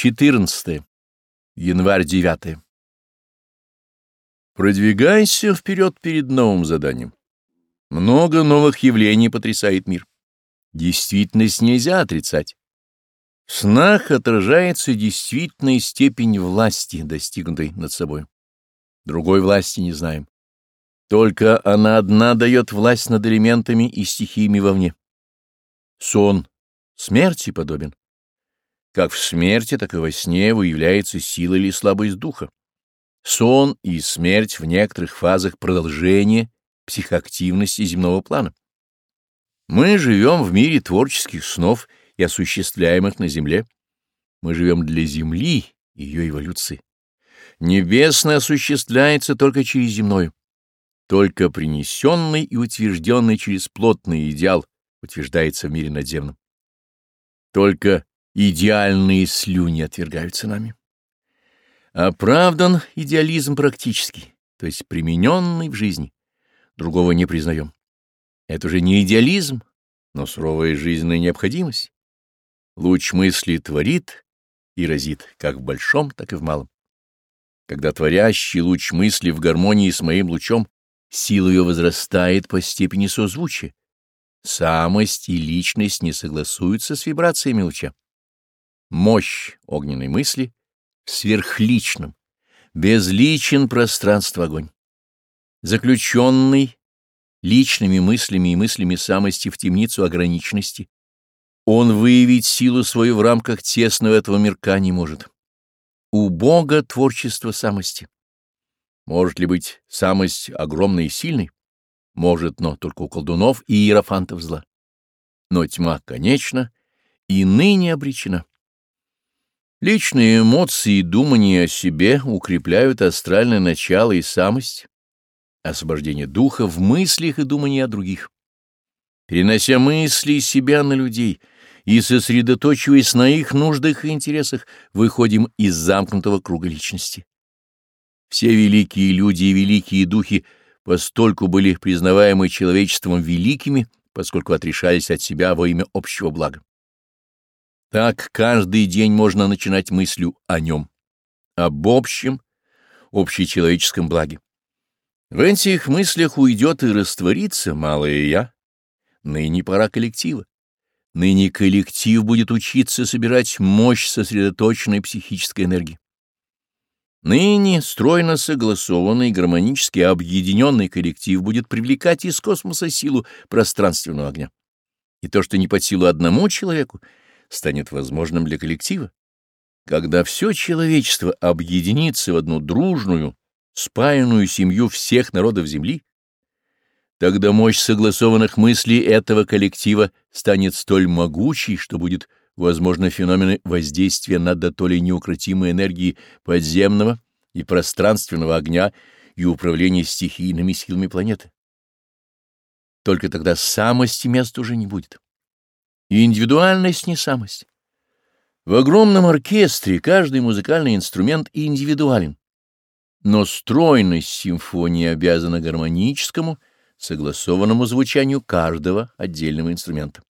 14. Январь 9. Продвигайся вперед перед новым заданием. Много новых явлений потрясает мир. Действительность нельзя отрицать. В снах отражается действительная степень власти, достигнутой над собой. Другой власти не знаем. Только она одна дает власть над элементами и стихиями вовне. Сон смерти подобен. Как в смерти, так и во сне выявляется сила или слабость духа. Сон и смерть в некоторых фазах продолжения психоактивности земного плана. Мы живем в мире творческих снов и осуществляемых на Земле. Мы живем для Земли и ее эволюции. Небесное осуществляется только через земное. Только принесенный и утвержденный через плотный идеал утверждается в мире надземном. Только идеальные слюни отвергаются нами. Оправдан а идеализм практический, то есть примененный в жизни. Другого не признаем. Это же не идеализм, но суровая жизненная необходимость. Луч мысли творит и разит, как в большом, так и в малом. Когда творящий луч мысли в гармонии с моим лучом, сила ее возрастает по степени созвучия. Самость и личность не согласуются с вибрациями луча. Мощь огненной мысли в сверхличном, безличен пространство огонь. Заключенный личными мыслями и мыслями самости в темницу ограниченности, он выявить силу свою в рамках тесного этого мирка не может. У Бога творчество самости. Может ли быть самость огромной и сильной? Может, но только у колдунов и иерофантов зла. Но тьма конечна и ныне обречена. Личные эмоции и думания о себе укрепляют астральное начало и самость, освобождение духа в мыслях и думании о других. Перенося мысли и себя на людей и сосредоточиваясь на их нуждах и интересах, выходим из замкнутого круга личности. Все великие люди и великие духи постольку были признаваемы человечеством великими, поскольку отрешались от себя во имя общего блага. Так каждый день можно начинать мыслью о нем, об общем, общечеловеческом благе. В этих мыслях уйдет и растворится малое «я». Ныне пора коллектива. Ныне коллектив будет учиться собирать мощь сосредоточенной психической энергии. Ныне стройно согласованный, гармонически объединенный коллектив будет привлекать из космоса силу пространственного огня. И то, что не под силу одному человеку — станет возможным для коллектива. Когда все человечество объединится в одну дружную, спаянную семью всех народов Земли, тогда мощь согласованных мыслей этого коллектива станет столь могучей, что будет возможно феномены воздействия на дотоле неукротимой энергии подземного и пространственного огня и управления стихийными силами планеты. Только тогда самости мест уже не будет индивидуальность не самость. В огромном оркестре каждый музыкальный инструмент индивидуален, но стройность симфонии обязана гармоническому, согласованному звучанию каждого отдельного инструмента.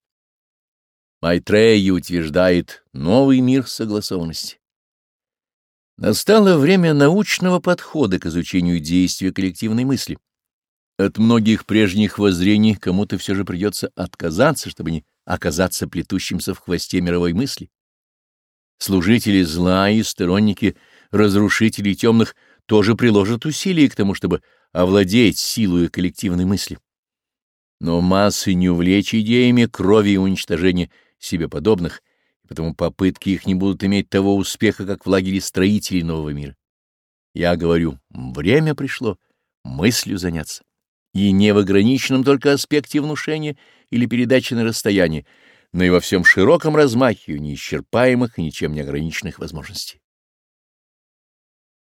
Майтрея утверждает новый мир согласованности. Настало время научного подхода к изучению действия коллективной мысли. От многих прежних воззрений кому-то все же придется отказаться, чтобы не оказаться плетущимся в хвосте мировой мысли. Служители зла и сторонники разрушителей темных тоже приложат усилия к тому, чтобы овладеть силой коллективной мысли. Но массы не увлечь идеями крови и уничтожения себе подобных, и потому попытки их не будут иметь того успеха, как в лагере строителей нового мира. Я говорю, время пришло мыслью заняться и не в ограниченном только аспекте внушения или передачи на расстоянии, но и во всем широком размахе неисчерпаемых и ничем не ограниченных возможностей.